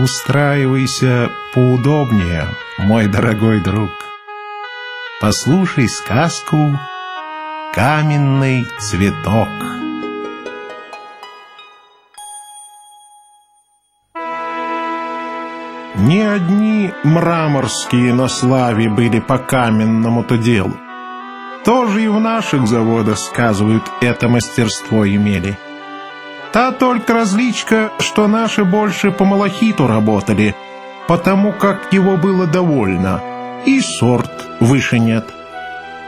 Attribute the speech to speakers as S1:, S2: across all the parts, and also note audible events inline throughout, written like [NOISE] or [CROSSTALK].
S1: Устраивайся поудобнее, мой дорогой друг. Послушай сказку «Каменный цветок». Не одни мраморские на славе были по каменному-то делу. Тоже и в наших заводах, сказывают, это мастерство имели. Та только различка, что наши больше по малахиту работали, потому как его было довольно, и сорт выше нет.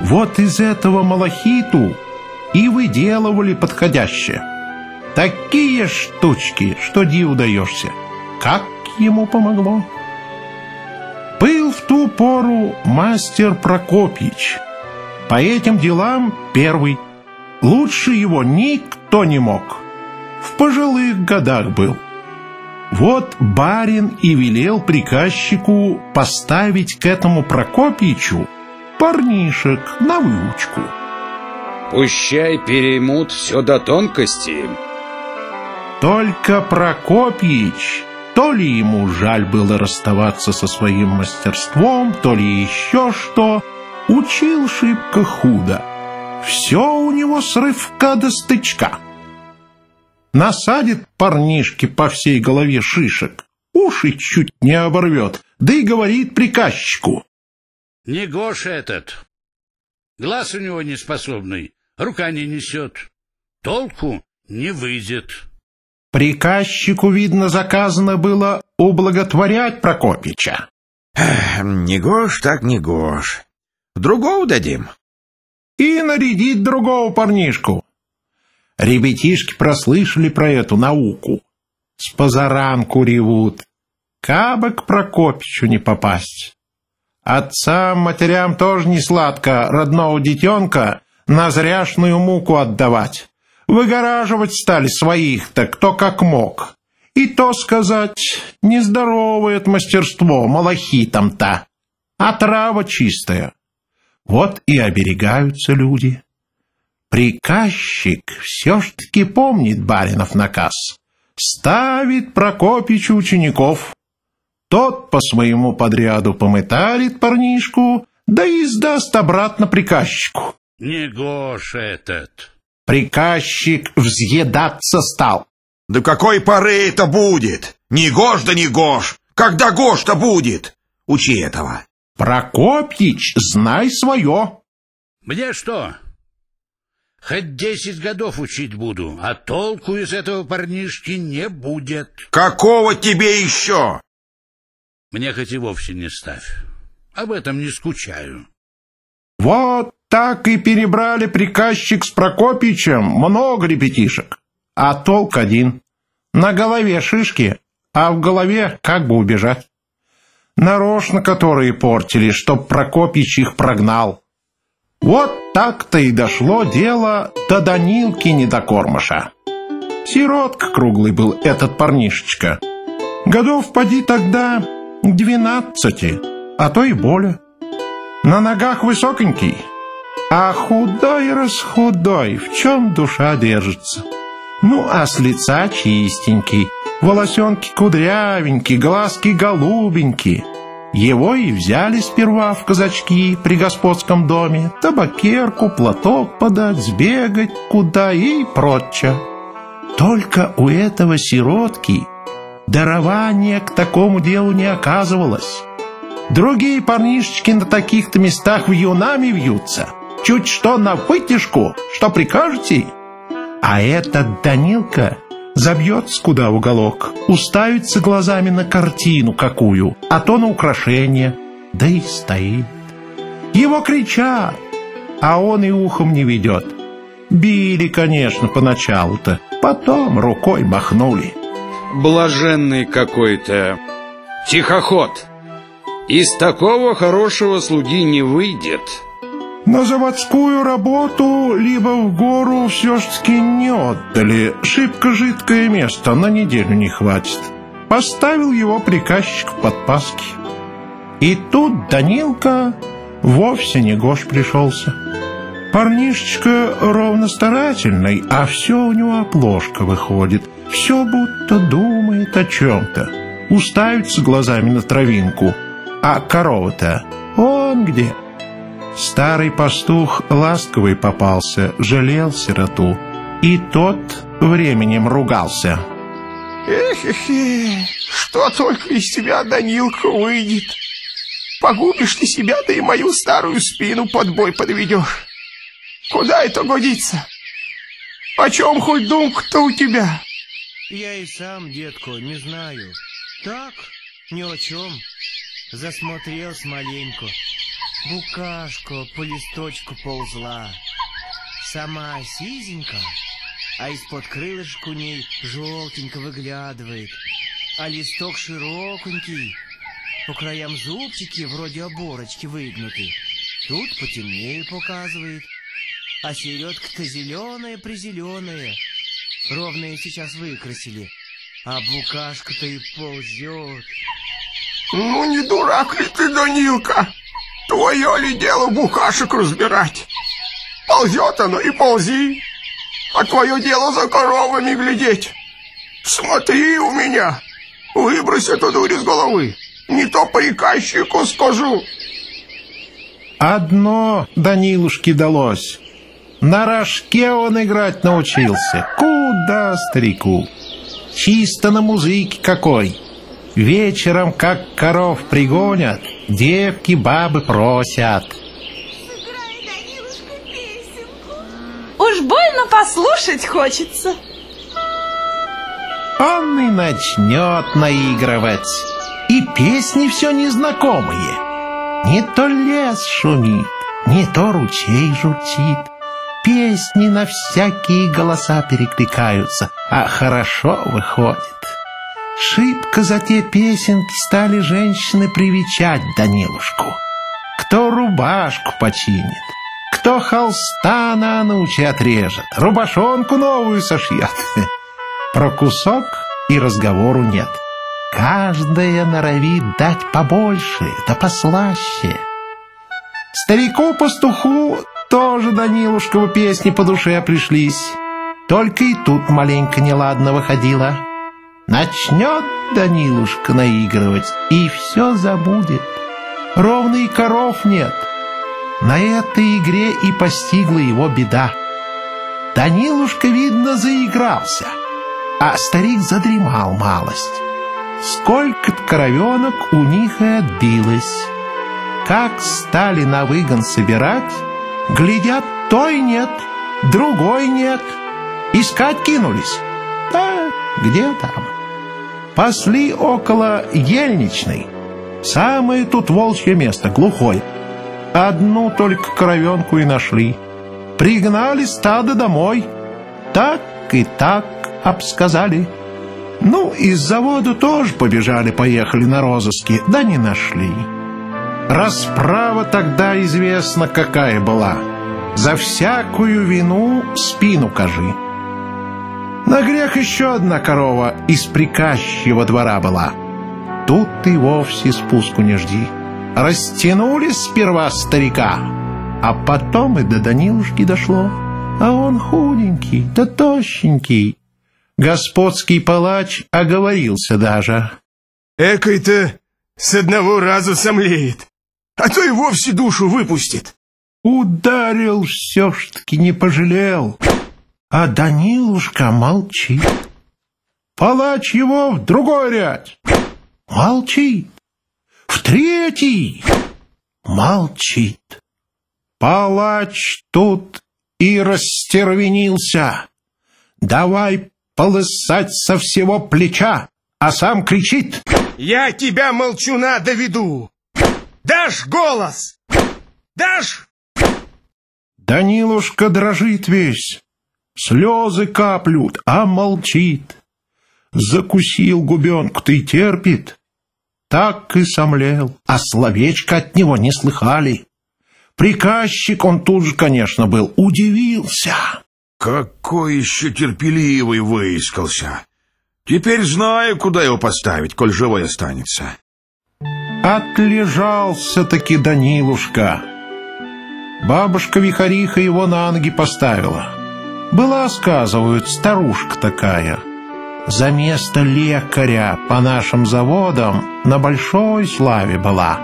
S1: Вот из этого малахиту и выделывали подходящее. Такие штучки, что диву даешься. Как ему помогло? Был в ту пору мастер Прокопьич. По этим делам первый. Лучше его никто не мог в пожилых годах был. Вот барин и велел приказчику поставить к этому Прокопьичу парнишек на выучку.
S2: Пущай переймут все до тонкости.
S1: Только Прокопьич, то ли ему жаль было расставаться со своим мастерством, то ли еще что, учил шибко худо. Все у него с рывка до стычка насадит парнишке по всей голове шишек, уши чуть не оборвет, да и говорит приказчику.
S3: Не Гоша этот. Глаз у него неспособный, рука не несет. Толку не выйдет.
S1: Приказчику, видно, заказано было ублаготворять Прокопича.
S4: Не гош, так не гош. Другого дадим.
S1: И нарядить другого парнишку. Ребятишки прослышали про эту науку. С позаранку ревут. Кабы к Прокопичу не попасть. Отцам, матерям тоже не сладко родного детенка на зряшную муку отдавать. Выгораживать стали своих-то, кто как мог. И то сказать, нездоровое мастерство малахитом-то, а трава чистая. Вот и оберегаются люди. Приказчик все ж таки помнит баринов наказ. Ставит Прокопичу учеников. Тот по своему подряду помытарит парнишку, да и сдаст обратно приказчику.
S3: Не Гош этот.
S1: Приказчик взъедаться стал.
S4: Да какой поры это будет? Не Гош да не Гош. Когда Гош-то будет? Учи этого.
S1: Прокопьич, знай свое.
S3: Мне что, Хоть десять годов учить буду, а толку из этого парнишки не будет.
S4: Какого тебе еще?
S3: Мне хоть и вовсе не ставь. Об этом не скучаю.
S1: Вот так и перебрали приказчик с Прокопичем много ребятишек. А толк один. На голове шишки, а в голове как бы убежать. Нарочно которые портили, чтоб Прокопич их прогнал. Вот так-то и дошло дело до Данилки недокормыша. Сиротка круглый был этот парнишечка. Годов поди тогда двенадцати, а то и более. На ногах высоконький, а худой-расхудой, в чем душа держится. Ну, а с лица чистенький, волосенки кудрявенькие, глазки голубенькие. Его и взяли сперва в казачки при господском доме, табакерку, платок подать, сбегать куда и прочее. Только у этого сиротки дарования к такому делу не оказывалось. Другие парнишечки на таких-то местах в юнами вьются. Чуть что на вытяжку, что прикажете. А этот Данилка забьется куда в уголок, уставится глазами на картину какую, а то на украшение, да и стоит. Его кричат, а он и ухом не ведет. Били, конечно, поначалу-то, потом рукой махнули.
S2: Блаженный какой-то тихоход. Из такого хорошего слуги не выйдет.
S1: На заводскую работу либо в гору все ж таки не отдали. Шибко жидкое место, на неделю не хватит. Поставил его приказчик в подпаски. И тут Данилка вовсе не Гош пришелся. Парнишечка ровно старательный, а все у него оплошка выходит. Все будто думает о чем-то. уставится глазами на травинку, а корова-то он где? Старый пастух ласковый попался, жалел сироту, и тот временем ругался.
S5: Эх-эх-эх, что только из тебя, Данилка, выйдет. Погубишь ты себя, да и мою старую спину под бой подведешь. Куда это годится? Почем хоть думка-то у тебя?
S6: Я и сам, детку, не знаю. Так, ни о чем. Засмотрелся маленько. Букашка по листочку ползла. Сама сизенька, а из-под крылышка у ней желтенько выглядывает. А листок широконький, по краям зубчики вроде оборочки выгнуты. Тут потемнее показывает. А середка-то зеленая-призеленая. Ровные сейчас выкрасили. А букашка-то и ползет.
S5: Ну, не дурак ли ты, Данилка? Твое ли дело букашек разбирать? Ползет оно и ползи. А твое дело за коровами глядеть. Смотри у меня. Выбрось эту дурь из головы. Не то приказчику скажу.
S1: Одно Данилушке далось. На рожке он играть научился. Куда старику? Чисто на музыке какой. Вечером, как коров пригонят, девки бабы просят.
S7: Сыграй, Данилушка, песенку. Уж больно послушать хочется.
S1: Он и начнет наигрывать. И песни все незнакомые. Не то лес шумит, не то ручей журчит. Песни на всякие голоса перекликаются, а хорошо выходит. Шибко за те песенки стали женщины привечать Данилушку. Кто рубашку починит, кто холста на ночи отрежет, рубашонку новую сошьет. [LAUGHS] Про кусок и разговору нет. Каждая норовит дать побольше, да послаще. Старику-пастуху тоже Данилушковы песни по душе пришлись. Только и тут маленько неладно выходило. Начнет Данилушка наигрывать, и все забудет. Ровно коров нет. На этой игре и постигла его беда. Данилушка, видно, заигрался, а старик задремал малость. Сколько-то коровенок у них и отбилось. Как стали на выгон собирать, глядят, той нет, другой нет. Искать кинулись. Да где там? Пасли около ельничной. Самое тут волчье место, глухое. Одну только коровенку и нашли. Пригнали стадо домой. Так и так обсказали. Ну, из завода тоже побежали-поехали на розыски, да не нашли. Расправа тогда известна какая была. За всякую вину спину кажи. На грех еще одна корова из приказчего двора была. Тут ты вовсе спуску не жди. Растянули сперва старика, а потом и до Данилушки дошло. А он худенький, да тощенький, Господский палач оговорился даже.
S5: Экой-то с одного раза сомлеет, а то и вовсе душу выпустит.
S1: Ударил все ж таки не пожалел, а Данилушка молчит. Палач его в другой ряд. Молчит. В третий. Молчит. Палач тут и растервенился. Давай полысать со всего плеча, а сам кричит.
S5: Я тебя, молчуна, доведу. Дашь голос? Дашь?
S1: Данилушка дрожит весь, слезы каплют, а молчит. Закусил губенку-то и терпит. Так и сомлел, а словечко от него не слыхали. Приказчик он тут же, конечно, был, удивился.
S4: Какой еще терпеливый выискался. Теперь знаю, куда его поставить, коль живой останется.
S1: Отлежался-таки Данилушка. Бабушка-вихариха его на ноги поставила. Была, сказывают, старушка такая. за место лекаря по нашим заводам на большой славе была.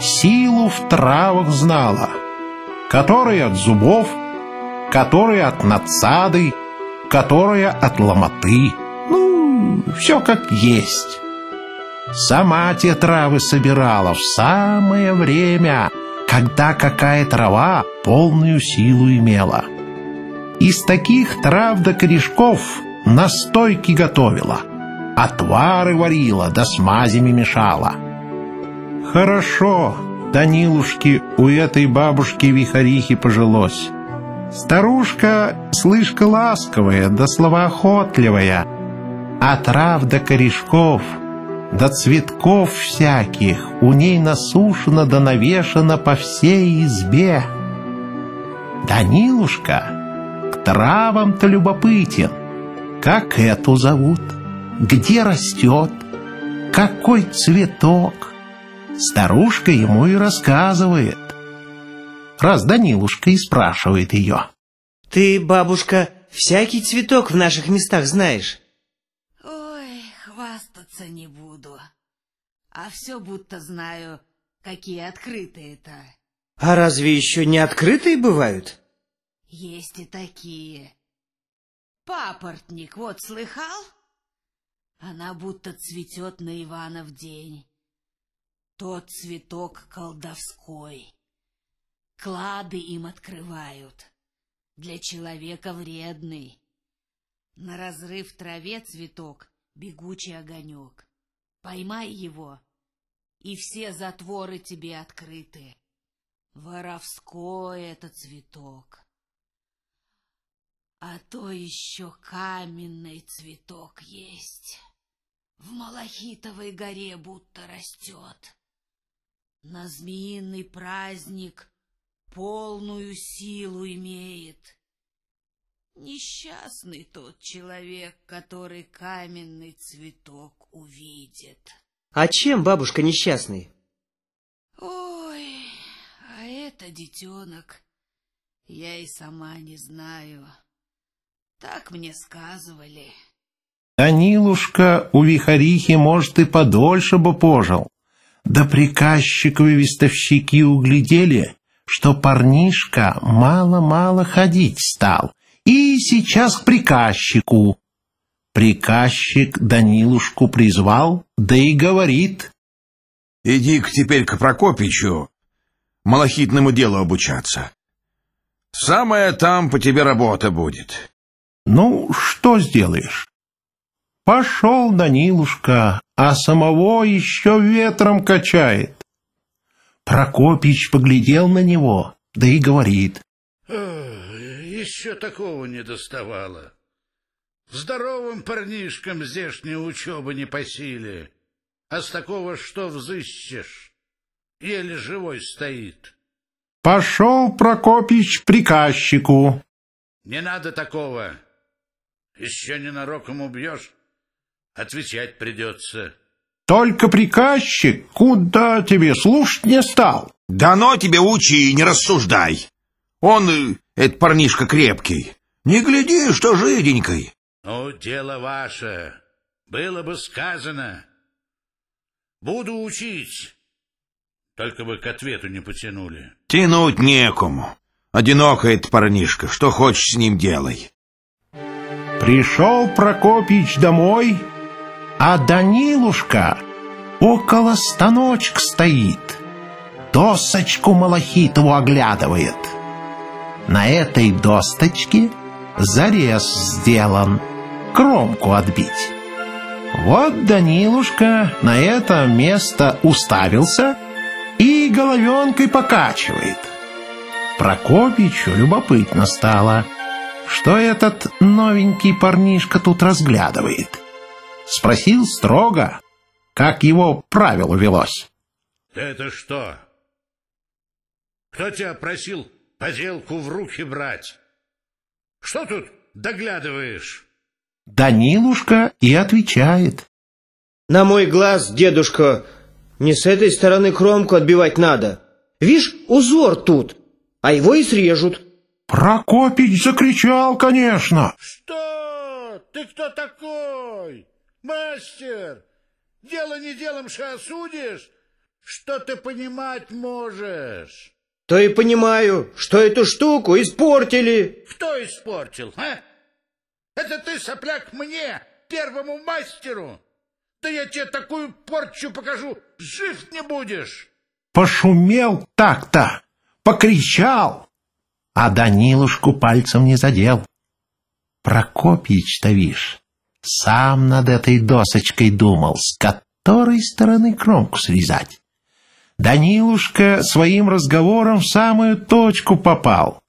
S1: Силу в травах знала, которая от зубов, которая от надсады, которая от ломоты. Ну, все как есть. Сама те травы собирала в самое время, когда какая трава полную силу имела. Из таких трав до корешков настойки готовила, отвары варила, да смазями мешала. Хорошо, Данилушке у этой бабушки-вихарихи пожилось. Старушка слышка ласковая да словоохотливая, а трав до корешков, до цветков всяких у ней насушено да навешано по всей избе. Данилушка к травам-то любопытен. Как эту зовут? Где растет? Какой цветок? Старушка ему и рассказывает. Раз Данилушка и спрашивает ее.
S6: Ты, бабушка, всякий цветок в наших местах знаешь?
S8: Ой, хвастаться не буду. А все будто знаю, какие открытые-то.
S6: А разве еще не открытые бывают?
S8: Есть и такие. Папоротник, вот слыхал? Она будто цветет на Иванов день. Тот цветок колдовской. Клады им открывают. Для человека вредный. На разрыв траве цветок бегучий огонек. Поймай его, и все затворы тебе открыты. Воровской это цветок. А то еще каменный цветок есть. В Малахитовой горе будто растет. На змеиный праздник полную силу имеет. Несчастный тот человек, который каменный цветок увидит.
S6: А чем бабушка несчастный?
S8: Ой, а это детенок, я и сама не знаю. Так мне сказывали.
S1: Данилушка у вихарихи, может, и подольше бы пожил. Да приказчиковы вестовщики углядели, что парнишка мало-мало ходить стал, и сейчас к приказчику. Приказчик Данилушку призвал, да и говорит.
S4: Иди-ка теперь к Прокопичу, малахитному делу обучаться. Самая там по тебе работа будет.
S1: Ну, что сделаешь? Пошел Данилушка, а самого еще ветром качает. Прокопич поглядел на него, да и говорит.
S3: Еще такого не доставало. Здоровым парнишкам здешняя учеба не по силе, а с такого что взыщешь? Еле живой стоит.
S1: Пошел Прокопич приказчику.
S3: Не надо такого. Еще ненароком убьешь, отвечать придется.
S1: Только приказчик куда тебе слушать не стал.
S4: Дано тебе учи и не рассуждай. Он, э, этот парнишка крепкий. Не гляди, что жиденькой.
S3: Ну, дело ваше. Было бы сказано. Буду учить. Только бы к ответу не потянули.
S4: Тянуть некому. Одиноко этот парнишка. Что хочешь с ним делай.
S1: Пришел Прокопич домой, а Данилушка около станочка стоит, досочку Малахитову оглядывает. На этой досточке зарез сделан, кромку отбить. Вот Данилушка на это место уставился и головенкой покачивает. Прокопичу любопытно стало — что этот новенький парнишка тут разглядывает. Спросил строго, как его правило велось.
S3: Это что? Кто тебя просил поделку в руки брать? Что тут доглядываешь?
S1: Данилушка и отвечает.
S6: На мой глаз, дедушка, не с этой стороны кромку отбивать надо. Вишь, узор тут, а его и срежут.
S1: Прокопич закричал, конечно.
S3: Что? Ты кто такой? Мастер! Дело не делом ша осудишь? Что ты понимать можешь?
S6: То и понимаю, что эту штуку испортили.
S3: Кто испортил, а? Это ты, сопляк, мне, первому мастеру? Да я тебе такую порчу покажу, жив не будешь.
S1: Пошумел так-то, покричал, а Данилушку пальцем не задел. Прокопьич-то, вишь, сам над этой досочкой думал, с которой стороны кромку срезать. Данилушка своим разговором в самую точку попал.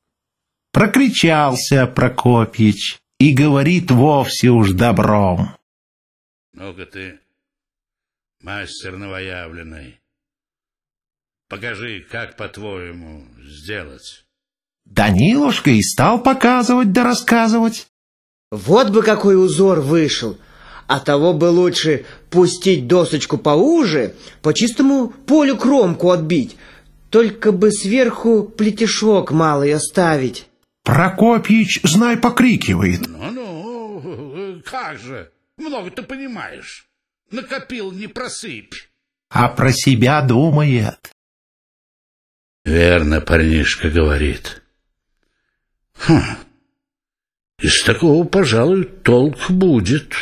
S1: Прокричался Прокопьич и говорит вовсе уж добром.
S3: Ну-ка ты, мастер новоявленный, покажи, как, по-твоему, сделать.
S1: Данилушка и стал показывать да рассказывать.
S6: Вот бы какой узор вышел. А того бы лучше пустить досочку поуже, по чистому полю кромку отбить, только бы сверху плетешок малый оставить.
S1: Прокопьич, знай, покрикивает.
S3: Ну-ну, как же, много ты понимаешь. Накопил, не просыпь.
S1: А про себя думает.
S3: Верно парнишка говорит. Хм, из такого, пожалуй, толк будет.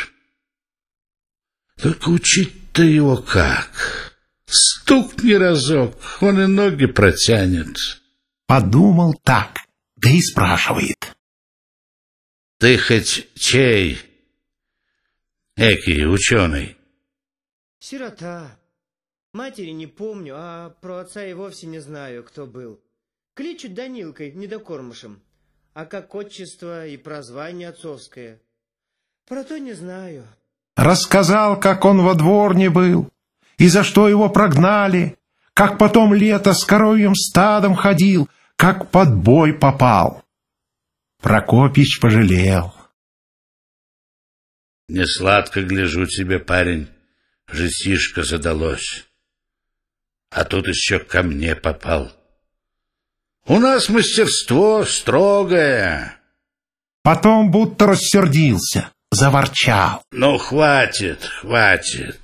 S3: Только учить-то его как? Стукни разок, он и ноги протянет.
S1: Подумал так, да и спрашивает.
S3: Ты хоть чей? Экий, ученый.
S6: Сирота. Матери не помню, а про отца и вовсе не знаю, кто был. Кличут Данилкой, недокормышем. А как отчество и прозвание отцовское? Про то не знаю.
S1: Рассказал, как он во дворне был, и за что его прогнали, как потом лето с коровьим стадом ходил, как под бой попал. Прокопич пожалел.
S3: Не сладко гляжу тебе, парень, жестишко задалось. А тут еще ко мне попал. У нас мастерство строгое.
S1: Потом будто рассердился, заворчал.
S3: Ну, хватит, хватит.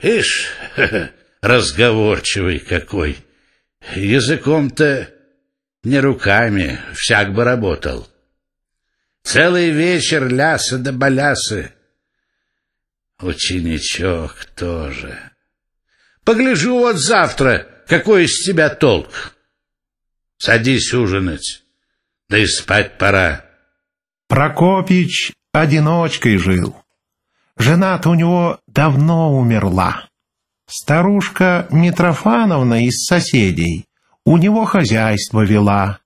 S3: Ишь, [LAUGHS] разговорчивый какой. Языком-то не руками, всяк бы работал. Целый вечер лясы да балясы. Ученичок тоже. Погляжу вот завтра, какой из тебя толк. Садись ужинать, да и спать пора.
S1: Прокопич одиночкой жил. Жена-то у него давно умерла. Старушка Митрофановна из соседей у него хозяйство вела.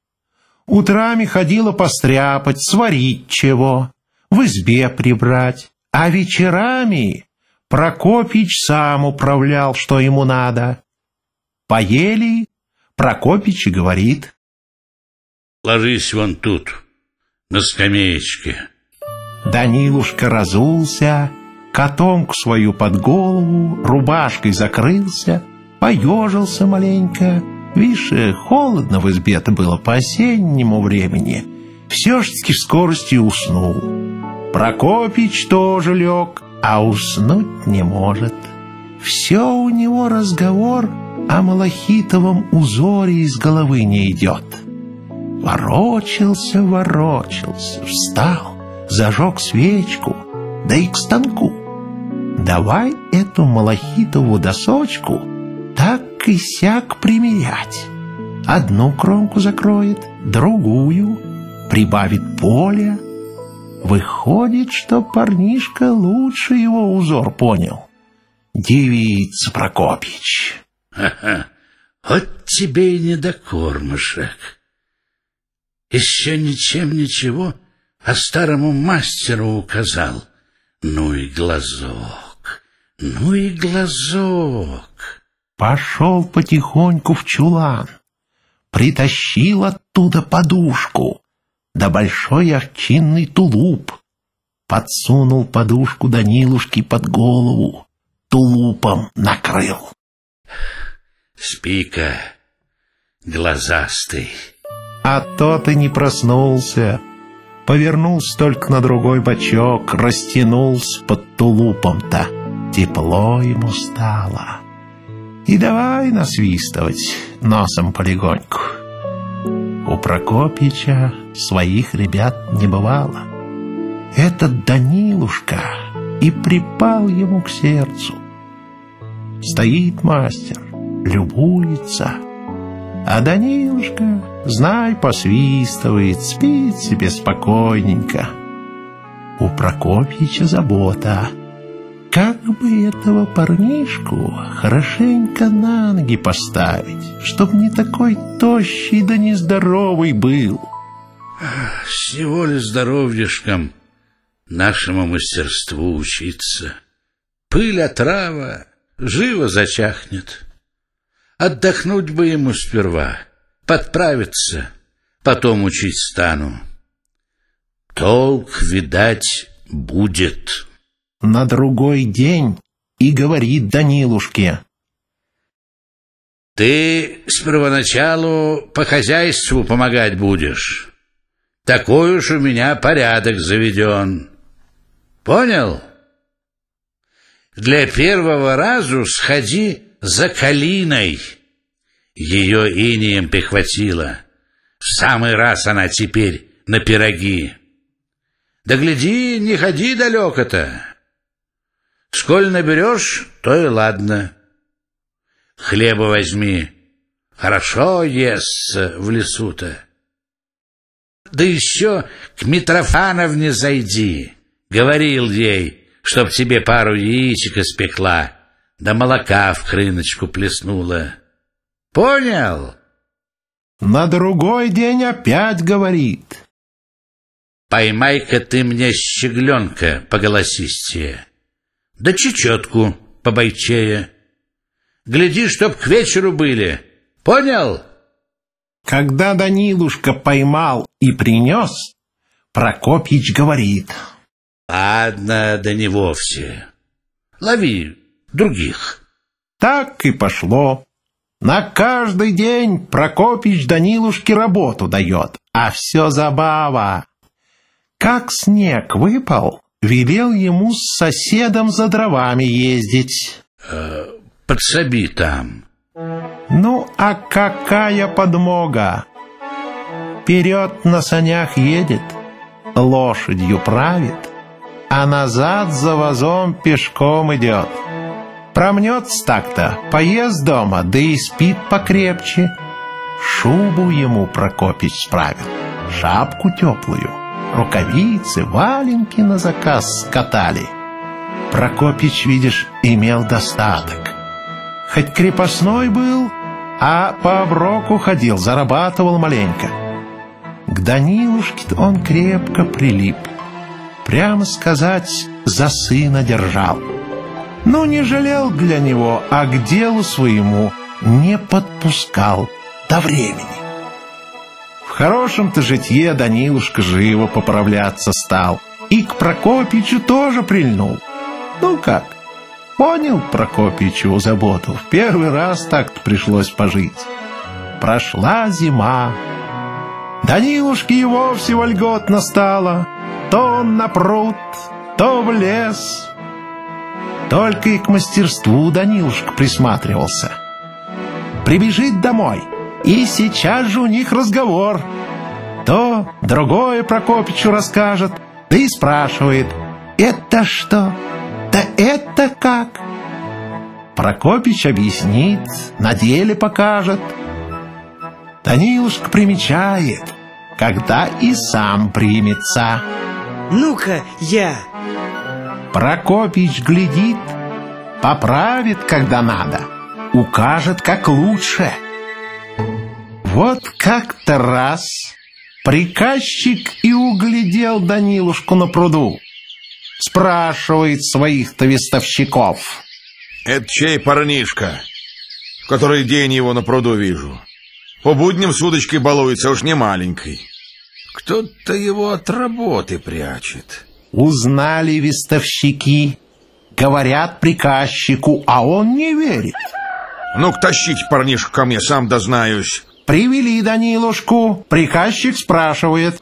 S1: Утрами ходила постряпать, сварить чего, в избе прибрать, а вечерами Прокопич сам управлял, что ему надо. Поели, Прокопич говорит.
S3: Ложись вон тут, на скамеечке.
S1: Данилушка разулся, котомку свою под голову, рубашкой закрылся, поежился маленько. Вишь, холодно в избе-то было по осеннему времени. Все ж таки в скорости уснул. Прокопич тоже лег, а уснуть не может. Все у него разговор о малахитовом узоре из головы не идет. Ворочался, ворочался, встал, зажег свечку, да и к станку. Давай эту малахитову досочку так и сяк примерять. Одну кромку закроет, другую, прибавит поле. Выходит, что парнишка лучше его узор понял. Девица Прокопьич.
S3: Ха-ха, вот тебе и недокормышек. Еще ничем ничего, а старому мастеру указал. Ну и глазок, ну и глазок.
S1: Пошел потихоньку в чулан, притащил оттуда подушку, да большой овчинный тулуп. Подсунул подушку Данилушке под голову, тулупом накрыл.
S3: Спи-ка, глазастый.
S1: А тот и не проснулся. Повернулся только на другой бочок, растянулся под тулупом-то. Тепло ему стало. И давай насвистывать носом полегоньку. У Прокопича своих ребят не бывало. Этот Данилушка и припал ему к сердцу. Стоит мастер, любуется, а Данилушка, знай, посвистывает, спит себе спокойненько. У Прокопьича забота. Как бы этого парнишку хорошенько на ноги поставить, чтоб не такой тощий да нездоровый был?
S3: Всего ли здоровьишком нашему мастерству учиться? Пыль отрава живо зачахнет. Отдохнуть бы ему сперва, подправиться, потом учить стану. Толк, видать, будет.
S1: На другой день и говорит Данилушке.
S3: Ты с первоначалу по хозяйству помогать будешь. Такой уж у меня порядок заведен. Понял? Для первого разу сходи за калиной. Ее инием прихватило. В самый раз она теперь на пироги. Да гляди, не ходи далеко-то. Сколь наберешь, то и ладно. Хлеба возьми. Хорошо естся в лесу-то. Да еще к Митрофановне зайди. Говорил ей, чтоб тебе пару яичек испекла да молока в крыночку плеснула. Понял?
S1: На другой день опять говорит.
S3: Поймай-ка ты мне щегленка поголосистее, да чечетку побойчее. Гляди, чтоб к вечеру были. Понял?
S1: Когда Данилушка поймал и принес, Прокопьич говорит.
S3: Ладно, да не вовсе. Лови других.
S1: Так и пошло. На каждый день Прокопич Данилушке работу дает, а все забава. Как снег выпал, велел ему с соседом за дровами ездить.
S3: Э, подсоби там.
S1: Ну, а какая подмога? Вперед на санях едет, лошадью правит, а назад за вазом пешком идет. Промнется так-то, поест дома, да и спит покрепче. Шубу ему Прокопич справил, шапку теплую, рукавицы, валенки на заказ скатали. Прокопич, видишь, имел достаток. Хоть крепостной был, а по оброку ходил, зарабатывал маленько. К Данилушке он крепко прилип. Прямо сказать, за сына держал но не жалел для него, а к делу своему не подпускал до времени. В хорошем-то житье Данилушка живо поправляться стал, и к Прокопичу тоже прильнул. Ну как, понял Прокопичу заботу, в первый раз так-то пришлось пожить. Прошла зима, Данилушке и вовсе вольготно стало, то он на пруд, то в лес, только и к мастерству Данилушка присматривался. Прибежит домой, и сейчас же у них разговор. То другое Прокопичу расскажет, да и спрашивает, «Это что? Да это как?» Прокопич объяснит, на деле покажет. Данилушка примечает, когда и сам примется.
S6: «Ну-ка, я!»
S1: Прокопич глядит, поправит, когда надо, укажет, как лучше. Вот как-то раз приказчик и углядел Данилушку на пруду. Спрашивает своих-то вестовщиков.
S4: Это чей парнишка, который день его на пруду вижу? По будням с удочкой балуется уж не маленькой. Кто-то его от работы прячет.
S1: Узнали вестовщики, говорят приказчику, а он не верит.
S4: Ну-ка, тащите парнишку ко мне, сам дознаюсь.
S1: Привели Данилушку, приказчик спрашивает.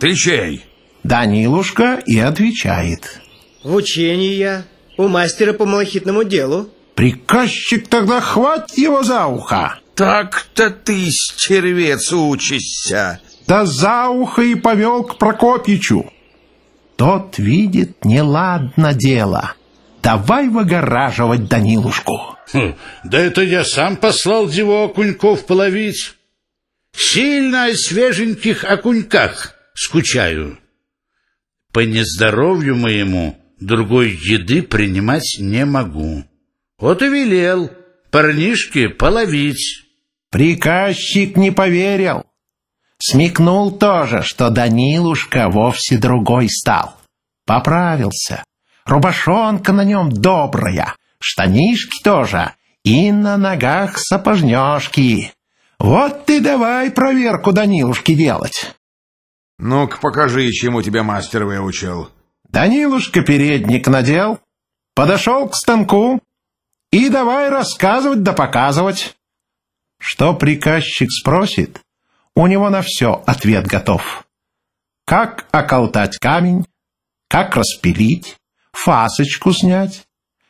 S4: Ты чей?
S1: Данилушка и отвечает.
S6: В учении я, у мастера по малахитному делу.
S1: Приказчик тогда хвать его за ухо.
S4: Так-то ты, стервец, учишься.
S1: Да за ухо и повел к Прокопичу. Тот видит неладно дело. Давай выгораживать Данилушку.
S3: Хм, да это я сам послал его окуньков половить. Сильно о свеженьких окуньках скучаю. По нездоровью моему другой еды принимать не могу. Вот и велел парнишке половить.
S1: Приказчик не поверил. Смекнул тоже, что Данилушка вовсе другой стал. Поправился. Рубашонка на нем добрая, штанишки тоже, и на ногах сапожнёшки. Вот ты давай проверку Данилушки делать.
S4: Ну-ка покажи, чему тебя мастер выучил.
S1: Данилушка передник надел, подошел к станку и давай рассказывать да показывать. Что приказчик спросит, у него на все ответ готов. Как околтать камень, как распилить, фасочку снять,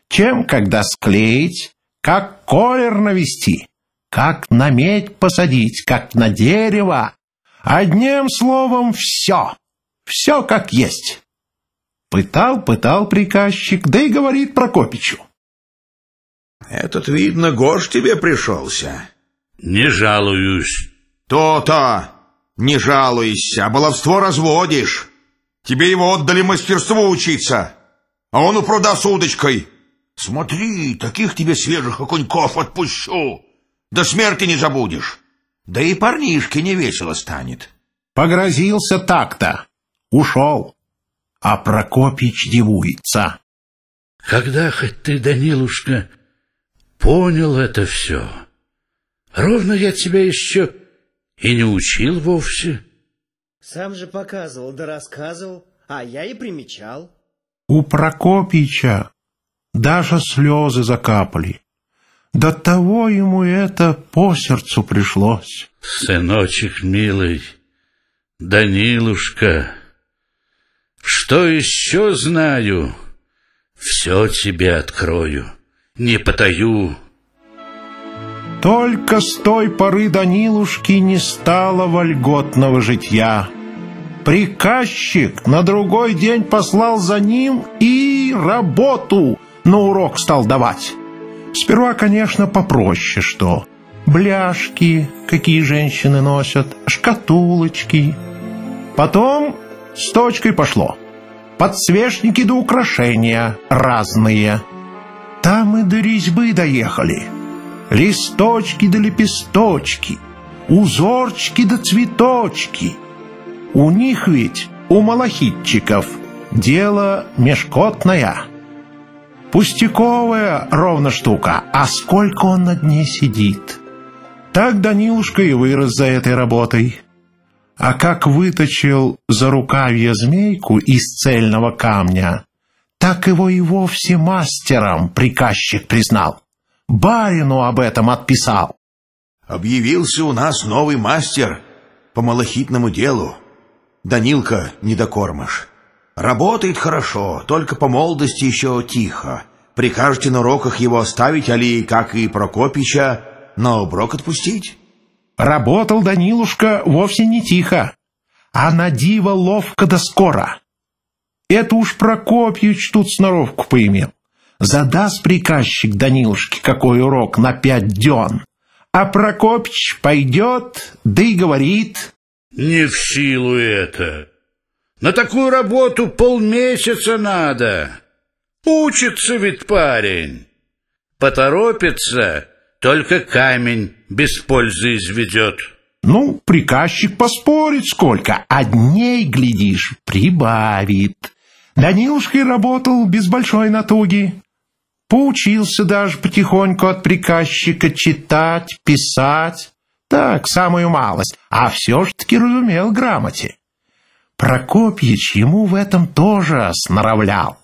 S1: чем когда склеить, как колер навести, как на медь посадить, как на дерево. Одним словом, все, все как есть. Пытал, пытал приказчик, да и говорит Прокопичу.
S4: Этот, видно, Гош тебе пришелся.
S3: Не жалуюсь.
S4: То-то, не жалуйся, баловство разводишь. Тебе его отдали мастерству учиться, а он у пруда с удочкой. Смотри, таких тебе свежих окуньков отпущу. До смерти не забудешь. Да и парнишке не весело станет.
S1: Погрозился так-то. Ушел. А Прокопич дивуется.
S3: Когда хоть ты, Данилушка, понял это все? Ровно я тебя еще и не учил вовсе.
S6: Сам же показывал да рассказывал, а я и примечал.
S1: У Прокопича даже слезы закапали. До того ему это по сердцу пришлось.
S3: Сыночек милый, Данилушка, что еще знаю, все тебе открою, не потаю.
S1: Только с той поры Данилушки не стало вольготного житья. Приказчик на другой день послал за ним и работу на урок стал давать. Сперва, конечно, попроще что. Бляшки, какие женщины носят, шкатулочки. Потом с точкой пошло. Подсвечники до украшения разные. Там и до резьбы доехали листочки да лепесточки, узорчики да цветочки. У них ведь, у малахитчиков, дело мешкотное. Пустяковая ровно штука, а сколько он над ней сидит. Так Данилушка и вырос за этой работой. А как выточил за рукавья змейку из цельного камня, так его и вовсе мастером приказчик признал барину об этом отписал.
S4: Объявился у нас новый мастер по малахитному делу. Данилка недокормыш. Работает хорошо, только по молодости еще тихо. Прикажете на уроках его оставить, али, как и Прокопича, на оброк отпустить?
S1: Работал Данилушка вовсе не тихо, а на диво ловко да скоро. Это уж Прокопьевич тут сноровку поимел. Задаст приказчик Данилушке какой урок на пять дён, а Прокопич пойдет, да и говорит.
S3: Не в силу это. На такую работу полмесяца надо. Учится ведь парень. Поторопится, только камень без пользы изведет.
S1: Ну, приказчик поспорит сколько, а дней, глядишь, прибавит. Данилушкой работал без большой натуги. Поучился даже потихоньку от приказчика читать, писать. Так, самую малость, а все ж таки разумел грамоте. Прокопьич ему в этом тоже сноровлял.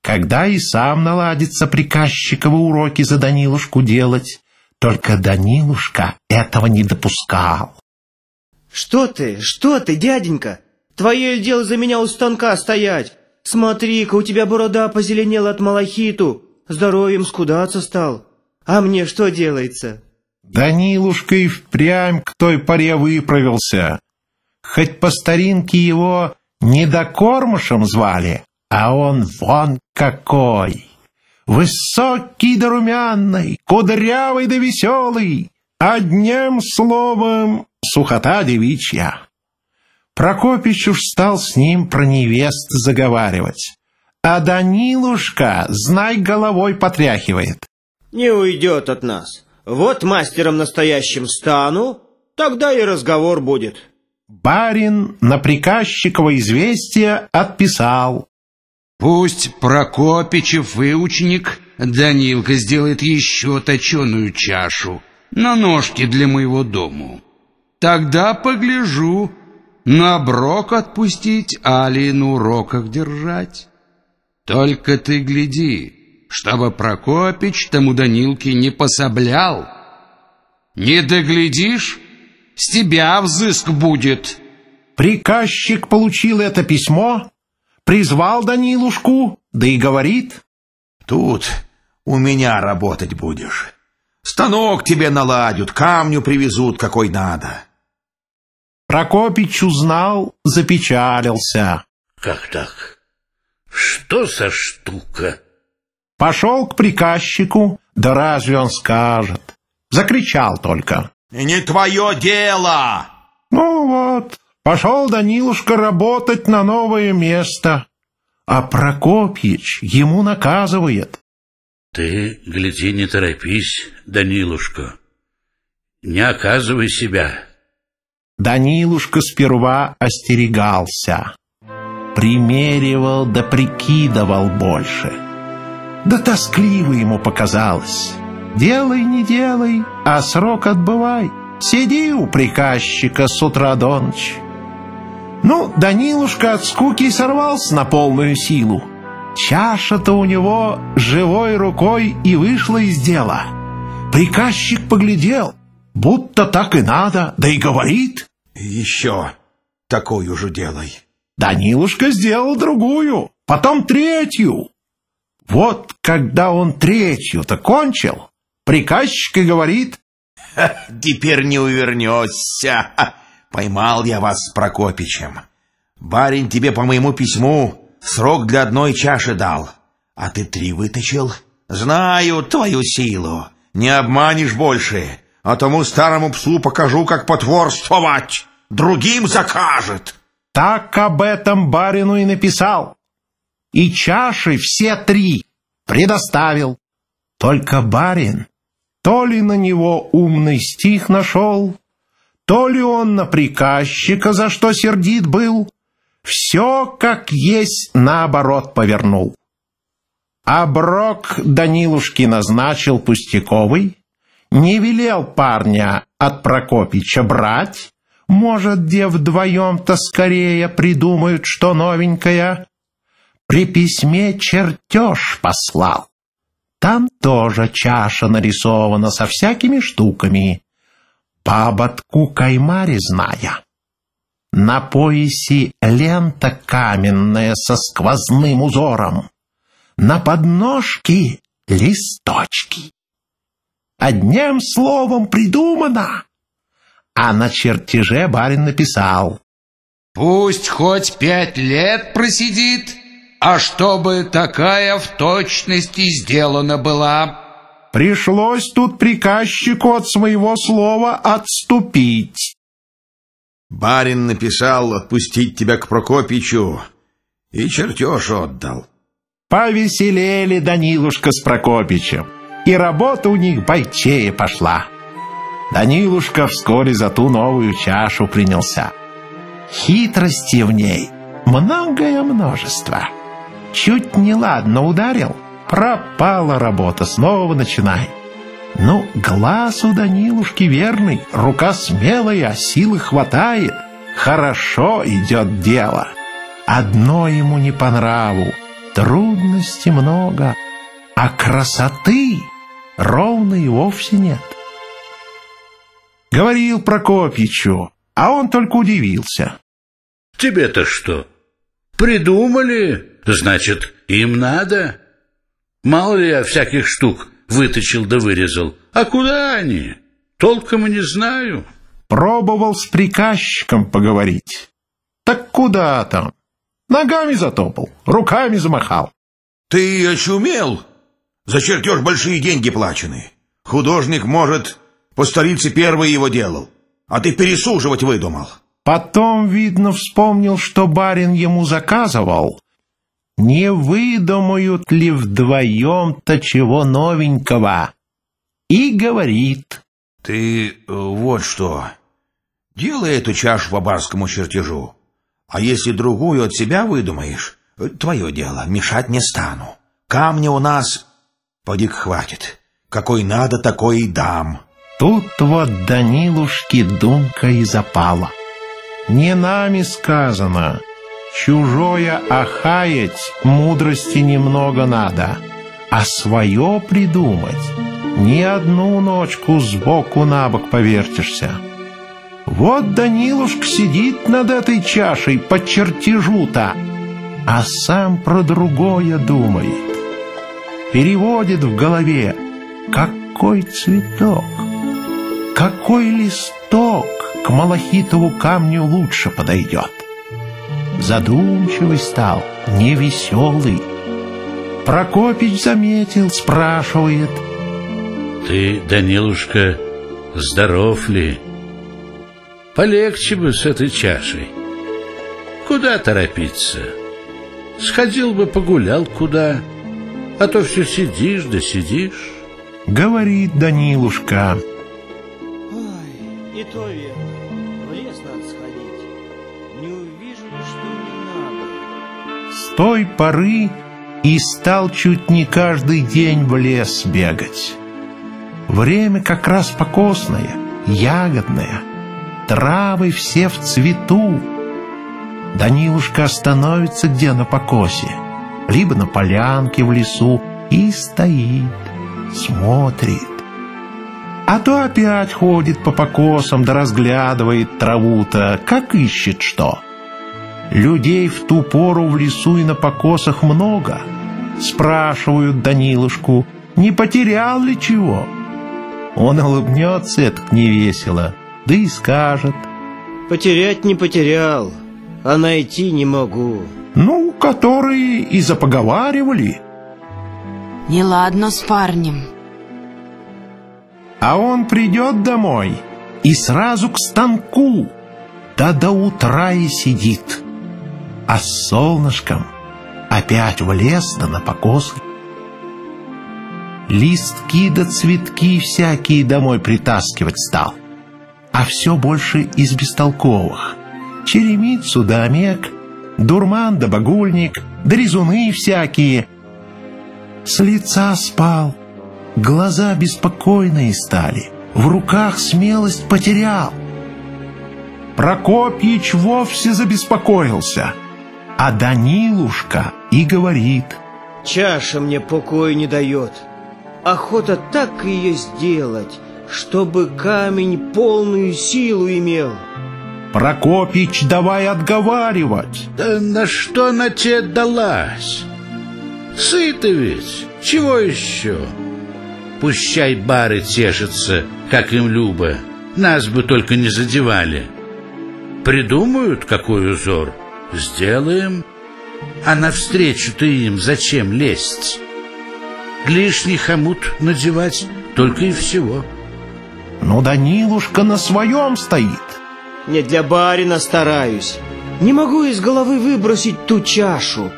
S1: Когда и сам наладится приказчиковы уроки за Данилушку делать, только Данилушка этого не допускал.
S6: Что ты, что ты, дяденька? Твое дело за меня у станка стоять. Смотри-ка, у тебя борода позеленела от малахиту, здоровьем скудаться стал. А мне что делается?»
S1: Данилушка и впрямь к той поре выправился. Хоть по старинке его недокормышем звали, а он вон какой! Высокий да румяный, кудрявый да веселый, одним словом, сухота девичья. Прокопич уж стал с ним про невест заговаривать. А Данилушка, знай, головой потряхивает.
S6: «Не уйдет от нас. Вот мастером настоящим стану, тогда и разговор будет».
S1: Барин на приказчиково известие отписал.
S2: Пусть Прокопичев выученик Данилка сделает еще точеную чашу на ножке для моего дому. Тогда погляжу, на брок отпустить, али на уроках держать. Только ты гляди, чтобы Прокопич тому Данилке не пособлял. Не доглядишь, с тебя взыск будет.
S1: Приказчик получил это письмо, призвал Данилушку, да и говорит.
S4: Тут у меня работать будешь. Станок тебе наладят, камню привезут, какой надо.
S1: Прокопич узнал, запечалился.
S3: Как так? Что за штука?
S1: Пошел к приказчику, да разве он скажет? Закричал только.
S4: Не твое дело!
S1: Ну вот, пошел Данилушка работать на новое место. А Прокопьич ему наказывает.
S3: Ты, гляди, не торопись, Данилушка. Не оказывай себя.
S1: Данилушка сперва остерегался. Примеривал да прикидывал больше. Да тоскливо ему показалось. Делай, не делай, а срок отбывай. Сиди у приказчика с утра до ночи. Ну, Данилушка от скуки сорвался на полную силу. Чаша-то у него живой рукой и вышла из дела. Приказчик поглядел, будто так и надо, да и говорит.
S4: Еще такую же делай.
S1: Данилушка сделал другую, потом третью. Вот когда он третью-то кончил, приказчик и говорит,
S4: Теперь не увернешься. Поймал я вас с Прокопичем. Барин тебе по моему письму срок для одной чаши дал, а ты три вытащил. Знаю твою силу. Не обманешь больше, а тому старому псу покажу, как потворствовать. Другим закажет.
S1: Так об этом барину и написал. И чаши все три предоставил. Только барин то ли на него умный стих нашел, то ли он на приказчика, за что сердит был, все, как есть, наоборот повернул. А брок Данилушки назначил пустяковый, не велел парня от Прокопича брать, может, где вдвоем-то скорее придумают, что новенькое. При письме чертеж послал. Там тоже чаша нарисована со всякими штуками. По ободку каймари зная. На поясе лента каменная со сквозным узором. На подножке листочки. Одним словом придумано. А на чертеже барин написал.
S2: Пусть хоть пять лет просидит, а чтобы такая в точности сделана была.
S1: Пришлось тут приказчику от своего слова отступить.
S4: Барин написал отпустить тебя к Прокопичу и чертеж отдал.
S1: Повеселели Данилушка с Прокопичем, и работа у них бойчее пошла. Данилушка вскоре за ту новую чашу принялся. Хитрости в ней многое множество. Чуть неладно ударил, пропала работа, снова начинай. Ну, глаз у Данилушки верный, рука смелая, силы хватает. Хорошо идет дело. Одно ему не по нраву, трудностей много, а красоты ровно и вовсе нет. Говорил Прокопьичу, а он только удивился.
S3: Тебе-то что? Придумали? Значит, им надо. Мало ли я всяких штук выточил да вырезал. А куда они? Толком и не знаю.
S1: Пробовал с приказчиком поговорить. Так куда там? Ногами затопал, руками замахал.
S4: Ты очумел? За чертеж большие деньги плачены. Художник, может, по столице первый его делал, а ты пересуживать выдумал.
S1: Потом, видно, вспомнил, что барин ему заказывал. Не выдумают ли вдвоем-то чего новенького? И говорит.
S4: Ты э, вот что, делай эту чашу по барскому чертежу. А если другую от себя выдумаешь, э, твое дело, мешать не стану. Камня у нас, поди хватит. Какой надо, такой и дам.
S1: Тут вот Данилушке думка и запала. Не нами сказано, чужое охаять мудрости немного надо, а свое придумать ни одну ночку сбоку на бок повертишься. Вот Данилушка сидит над этой чашей по чертежу-то, а сам про другое думает. Переводит в голове, какой цветок, какой листок к малахитову камню лучше подойдет. Задумчивый стал, невеселый. Прокопич заметил, спрашивает.
S3: Ты, Данилушка, здоров ли? Полегче бы с этой чашей. Куда торопиться? Сходил бы, погулял куда, а то все сидишь да сидишь.
S1: Говорит Данилушка.
S6: И то верно. В лес надо сходить. Не увижу что мне надо.
S1: С той поры и стал чуть не каждый день в лес бегать. Время как раз покосное, ягодное — травы все в цвету. Данилушка остановится где на покосе, либо на полянке в лесу и стоит, смотрит. А то опять ходит по покосам да разглядывает траву-то, как ищет что. Людей в ту пору в лесу и на покосах много. Спрашивают Данилушку, не потерял ли чего? Он улыбнется это невесело — да и скажет.
S6: Потерять не потерял, а найти не могу.
S1: Ну, которые и запоговаривали.
S9: Неладно с парнем.
S1: А он придет домой и сразу к станку, да до утра и сидит. А с солнышком опять в лес да на покосы. Листки да цветки всякие домой притаскивать стал — а все больше из бестолковых. Черемицу да омек, дурман да багульник, да резуны всякие. С лица спал, глаза беспокойные стали, в руках смелость потерял. Прокопьич вовсе забеспокоился, а Данилушка и говорит.
S6: Чаша мне покоя не дает. Охота так ее сделать, чтобы камень полную силу имел.
S1: Прокопич, давай отговаривать.
S3: Да на что она тебе далась? Сыто ведь, чего еще? Пущай бары тешатся, как им любо, нас бы только не задевали. Придумают, какой узор, сделаем, а навстречу ты им зачем лезть? Лишний хомут надевать только и всего.
S1: Но Данилушка на своем стоит.
S6: Не для барина стараюсь. Не могу из головы выбросить ту чашу.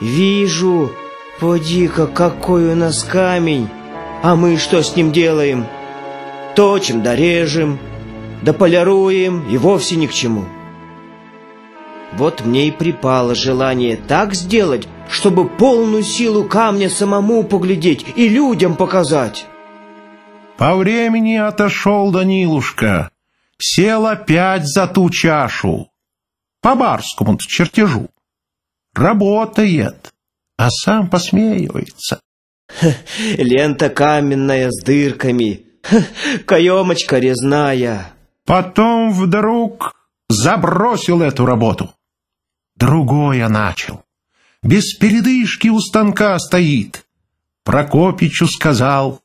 S6: Вижу, поди-ка, какой у нас камень. А мы что с ним делаем? Точим да режем, да поляруем и вовсе ни к чему. Вот мне и припало желание так сделать, чтобы полную силу камня самому поглядеть и людям показать.
S1: По времени отошел Данилушка, сел опять за ту чашу, по барскому чертежу. Работает, а сам посмеивается. [LAUGHS]
S6: Лента каменная с дырками, [LAUGHS] каемочка резная.
S1: Потом вдруг забросил эту работу. Другое начал. Без передышки у станка стоит. Прокопичу сказал.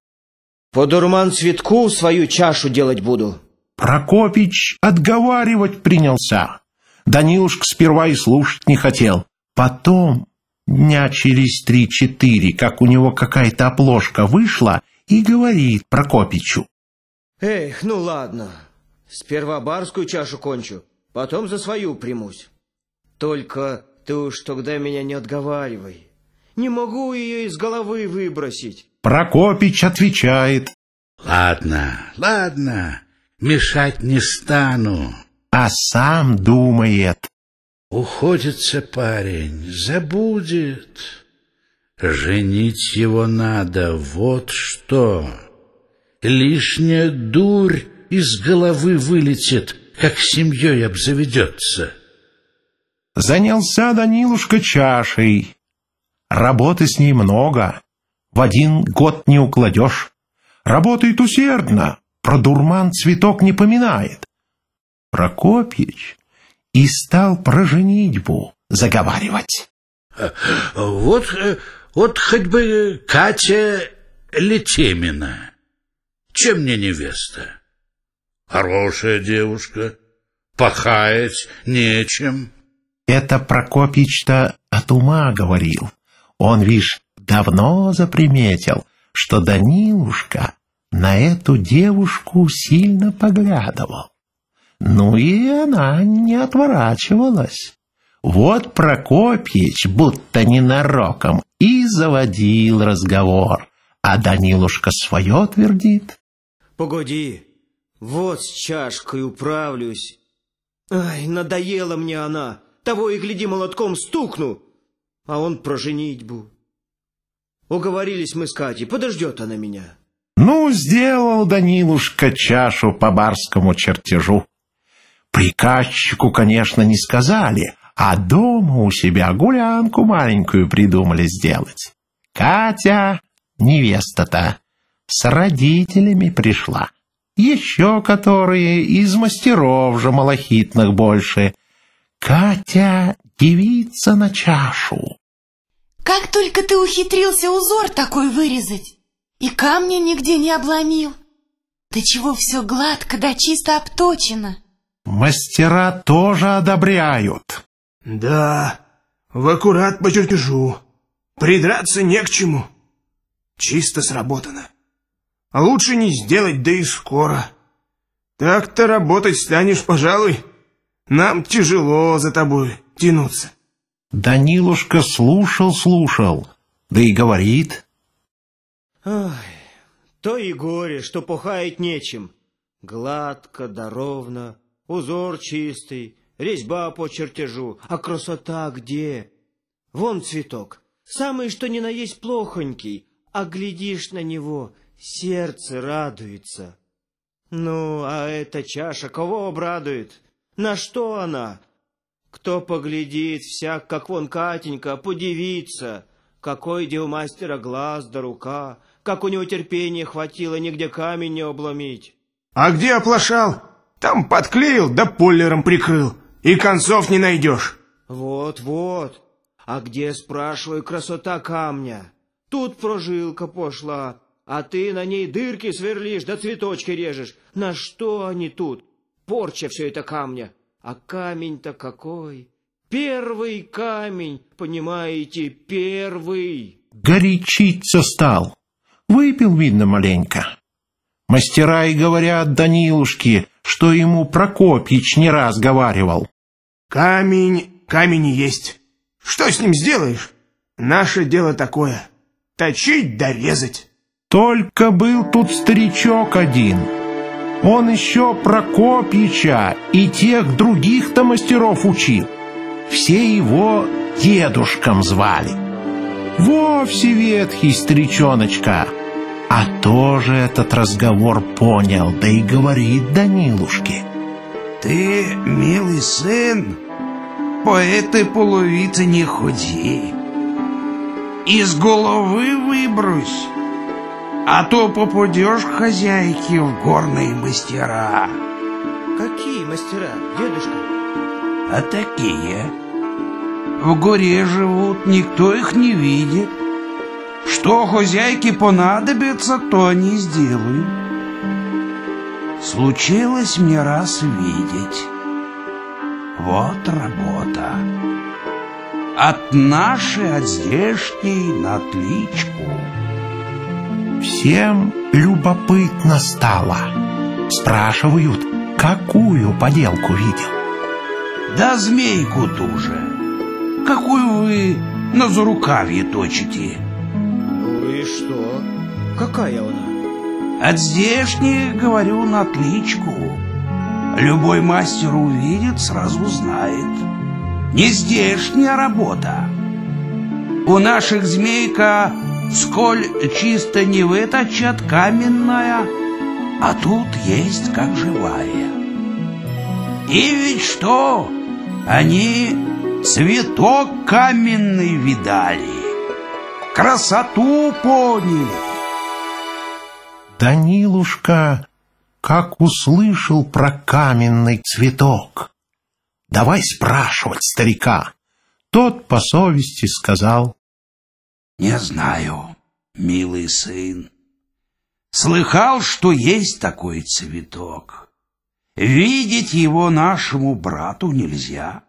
S6: По дурман цветку свою чашу делать буду.
S1: Прокопич отговаривать принялся. Данилушка сперва и слушать не хотел. Потом, дня через три-четыре, как у него какая-то оплошка вышла, и говорит Прокопичу.
S6: Эх, ну ладно. Сперва барскую чашу кончу, потом за свою примусь. Только ты уж тогда меня не отговаривай. Не могу ее из головы выбросить.
S1: Прокопич отвечает.
S3: Ладно, ладно, мешать не стану.
S1: А сам думает.
S3: Уходится парень, забудет. Женить его надо, вот что. Лишняя дурь из головы вылетит, как семьей обзаведется.
S1: Занялся Данилушка чашей. Работы с ней много, в один год не укладешь. Работает усердно, про дурман цветок не поминает. Прокопьич и стал про женитьбу заговаривать.
S3: Вот, вот хоть бы Катя Летемина. Чем мне невеста? Хорошая девушка, пахать нечем.
S1: Это Прокопич-то от ума говорил. Он, вишь, давно заприметил, что Данилушка на эту девушку сильно поглядывал. Ну и она не отворачивалась. Вот Прокопьич, будто ненароком, и заводил разговор, а Данилушка свое твердит.
S6: Погоди, вот с чашкой управлюсь. Ай, надоела мне она, того и гляди молотком стукну, а он про женитьбу. Уговорились мы с Катей, подождет она меня.
S1: Ну, сделал Данилушка чашу по барскому чертежу. Приказчику, конечно, не сказали, а дома у себя гулянку маленькую придумали сделать. Катя, невеста-то, с родителями пришла. Еще которые из мастеров же малахитных больше. Катя девица на чашу.
S9: Как только ты ухитрился узор такой вырезать, и камня нигде не обломил. Да чего все гладко да чисто обточено.
S1: Мастера тоже одобряют.
S5: Да, в аккурат по чертежу. Придраться не к чему. Чисто сработано. А лучше не сделать, да и скоро. Так-то работать станешь, пожалуй. Нам тяжело за тобой тянуться.
S1: Данилушка слушал-слушал, да и говорит.
S6: Ай, то и горе, что пухает нечем. Гладко да ровно, узор чистый, резьба по чертежу, а красота где? Вон цветок, самый что ни на есть плохонький, а глядишь на него, сердце радуется. Ну, а эта чаша кого обрадует? На что она? Кто поглядит, всяк, как вон Катенька, подивится, какой где у мастера глаз да рука, как у него терпения хватило нигде камень не обломить.
S5: А где оплошал? Там подклеил да поллером прикрыл, и концов не найдешь.
S6: Вот-вот. А где, спрашиваю, красота камня? Тут прожилка пошла, а ты на ней дырки сверлишь да цветочки режешь. На что они тут? Порча все это камня. А камень-то какой? Первый камень, понимаете, первый.
S1: Горячиться стал. Выпил, видно, маленько. Мастера и говорят Данилушке, что ему Прокопьич не раз говаривал.
S5: Камень, камень и есть. Что с ним сделаешь? Наше дело такое. Точить да резать.
S1: Только был тут старичок один — он еще Прокопьича и тех других-то мастеров учил. Все его дедушком звали. Вовсе ветхий старичоночка. А тоже этот разговор понял, да и говорит Данилушке.
S10: Ты, милый сын, по этой половице не ходи. Из головы выбрось а то попадешь хозяйке в горные мастера.
S6: Какие мастера, дедушка?
S10: А такие. В горе живут, никто их не видит. Что хозяйке понадобится, то они сделают. Случилось мне раз видеть. Вот работа. От нашей, от здешней на отличку.
S1: Всем любопытно стало. Спрашивают, какую поделку видел.
S10: Да змейку ту же. Какую вы на зарукавье точите?
S6: Ну и что? Какая она?
S10: От здешних, говорю, на отличку. Любой мастер увидит, сразу знает. Не здешняя работа. У наших змейка, сколь чисто не выточат, каменная, а тут есть как живая. И ведь что? Они цветок каменный видали, красоту поняли.
S1: Данилушка, как услышал про каменный цветок. Давай спрашивать старика. Тот по совести сказал.
S10: Не знаю, милый сын. Слыхал, что есть такой цветок. Видеть его нашему брату нельзя.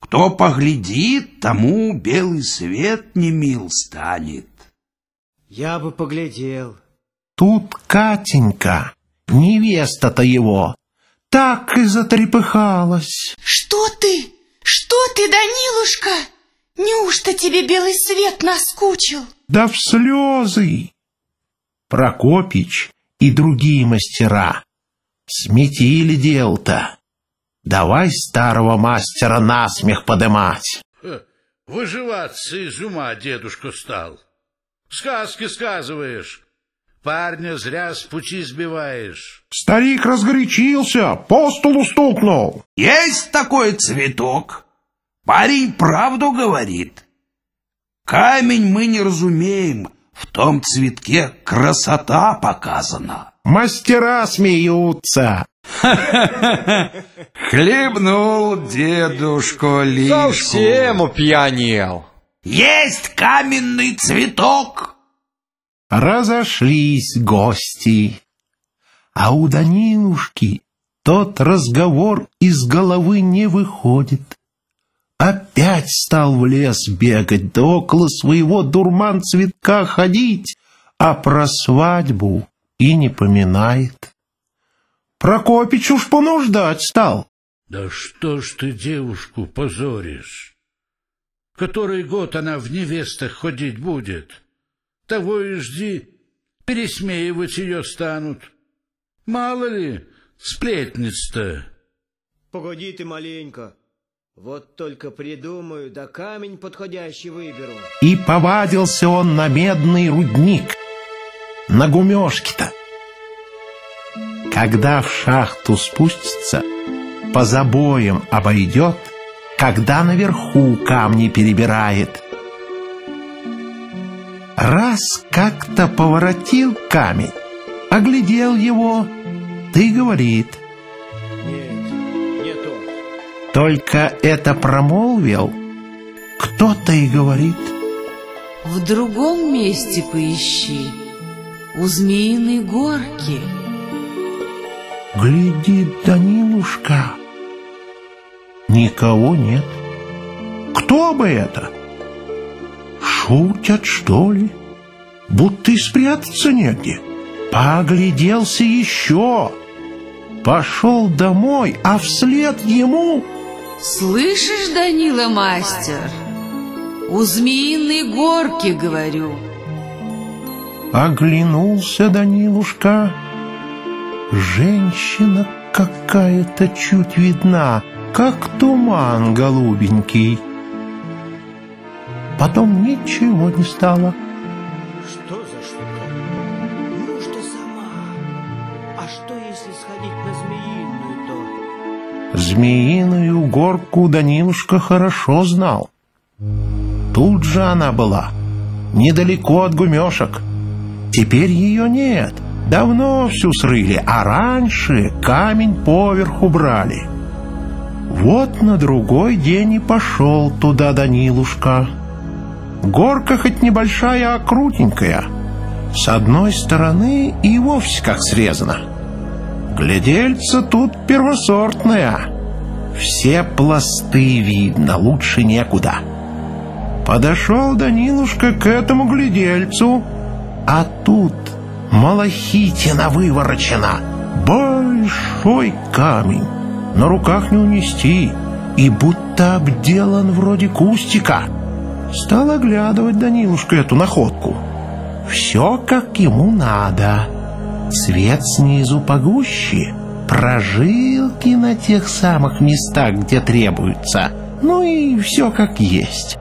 S10: Кто поглядит, тому белый свет не мил станет.
S6: Я бы поглядел.
S1: Тут Катенька, невеста-то его, так и затрепыхалась.
S9: Что ты? Что ты, Данилушка? Неужто тебе белый свет наскучил?
S1: Да в слезы. Прокопич и другие мастера сметили дел-то. Давай старого мастера насмех подымать.
S3: Выживаться из ума дедушка стал. Сказки сказываешь. Парня зря с пути сбиваешь.
S1: Старик разгорячился, по столу стукнул.
S10: Есть такой цветок. Парень правду говорит. Камень мы не разумеем, в том цветке красота показана.
S1: Мастера смеются.
S2: Хлебнул дедушка лишку.
S11: Совсем упьянел.
S10: Есть каменный цветок.
S1: Разошлись гости. А у Данилушки тот разговор из головы не выходит. Опять стал в лес бегать, да около своего дурман цветка ходить, а про свадьбу и не поминает. Прокопич уж понуждать стал.
S3: Да что ж ты девушку позоришь? Который год она в невестах ходить будет? Того и жди, пересмеивать ее станут. Мало ли, сплетниц-то.
S6: Погоди ты маленько. Вот только придумаю, да камень подходящий выберу.
S1: И повадился он на медный рудник, на гумешки-то. Когда в шахту спустится, по забоям обойдет, когда наверху камни перебирает. Раз как-то поворотил камень, оглядел его, ты говорит.
S6: Нет, не тот.
S1: Только это промолвил, кто-то и говорит.
S8: В другом месте поищи, у змеиной горки.
S1: Глядит Данилушка. Никого нет. Кто бы это? Шутят, что ли? Будто и спрятаться негде. Погляделся еще. Пошел домой, а вслед ему...
S8: Слышишь, Данила, мастер? У змеиной горки, говорю.
S1: Оглянулся Данилушка. Женщина какая-то чуть видна, как туман голубенький. Потом ничего не стало.
S6: Что за штука? Неужто сама? А что, если сходить на змеиную-то?
S1: Змеиную горку Данилушка хорошо знал. Тут же она была, недалеко от гумешек. Теперь ее нет, Давно всю срыли, а раньше камень поверху брали. Вот на другой день и пошел туда Данилушка. Горка хоть небольшая, а крутенькая. С одной стороны и вовсе как срезана. Глядельца тут первосортная. Все пласты видно, лучше некуда. Подошел Данилушка к этому глядельцу, а тут малахитина выворочена. Большой камень, на руках не унести, и будто обделан вроде кустика. Стал оглядывать Данилушка эту находку. Все, как ему надо. Цвет снизу погуще, прожилки на тех самых местах, где требуются. Ну и все как есть.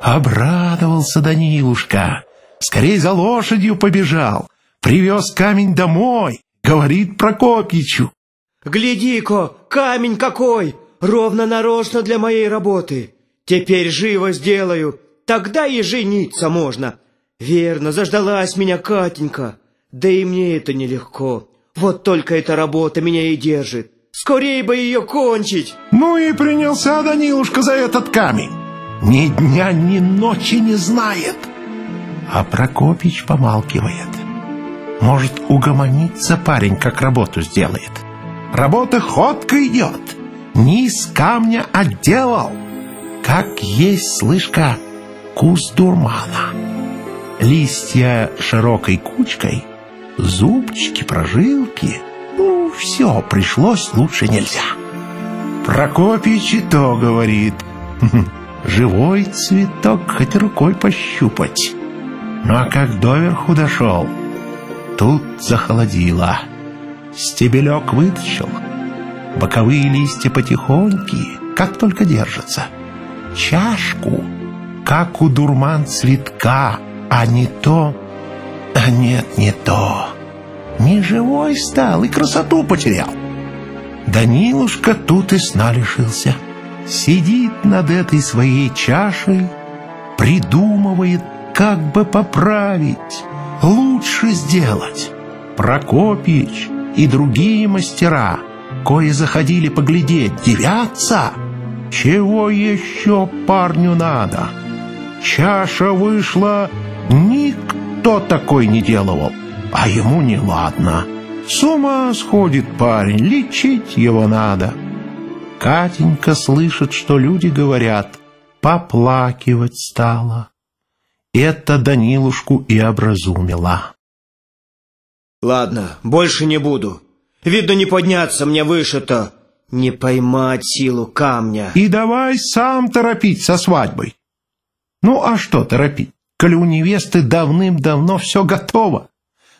S1: Обрадовался Данилушка. Скорей за лошадью побежал. Привез камень домой, говорит Прокопьичу.
S6: Гляди-ка, камень какой! Ровно нарочно для моей работы. Теперь живо сделаю, тогда и жениться можно. Верно, заждалась меня Катенька. Да и мне это нелегко. Вот только эта работа меня и держит. Скорее бы ее кончить.
S1: Ну и принялся Данилушка за этот камень. Ни дня, ни ночи не знает. А Прокопич помалкивает. Может, угомониться парень, как работу сделает. Работа ходко идет. Низ камня отделал. Как есть, слышка, куст дурмана. Листья широкой кучкой, зубчики, прожилки. Ну, все, пришлось лучше нельзя. Прокопич и то говорит. Живой цветок хоть рукой пощупать. Ну а как доверху дошел, тут захолодило. Стебелек вытащил. Боковые листья потихоньки, как только держатся. Чашку, как у дурман цветка, а не то... А нет, не то. Не живой стал и красоту потерял. Данилушка тут и сна лишился. Сидит над этой своей чашей, придумывает, как бы поправить, лучше сделать. Прокопич и другие мастера, кои заходили поглядеть, девятся. Чего еще парню надо? Чаша вышла, никто такой не делал, а ему не ладно. С ума сходит парень, лечить его надо. Катенька слышит, что люди говорят, поплакивать стала. Это Данилушку и образумила.
S6: Ладно, больше не буду. Видно, не подняться мне выше-то, не поймать силу камня.
S1: И давай сам торопить со свадьбой. Ну, а что торопить, коли у невесты давным-давно все готово?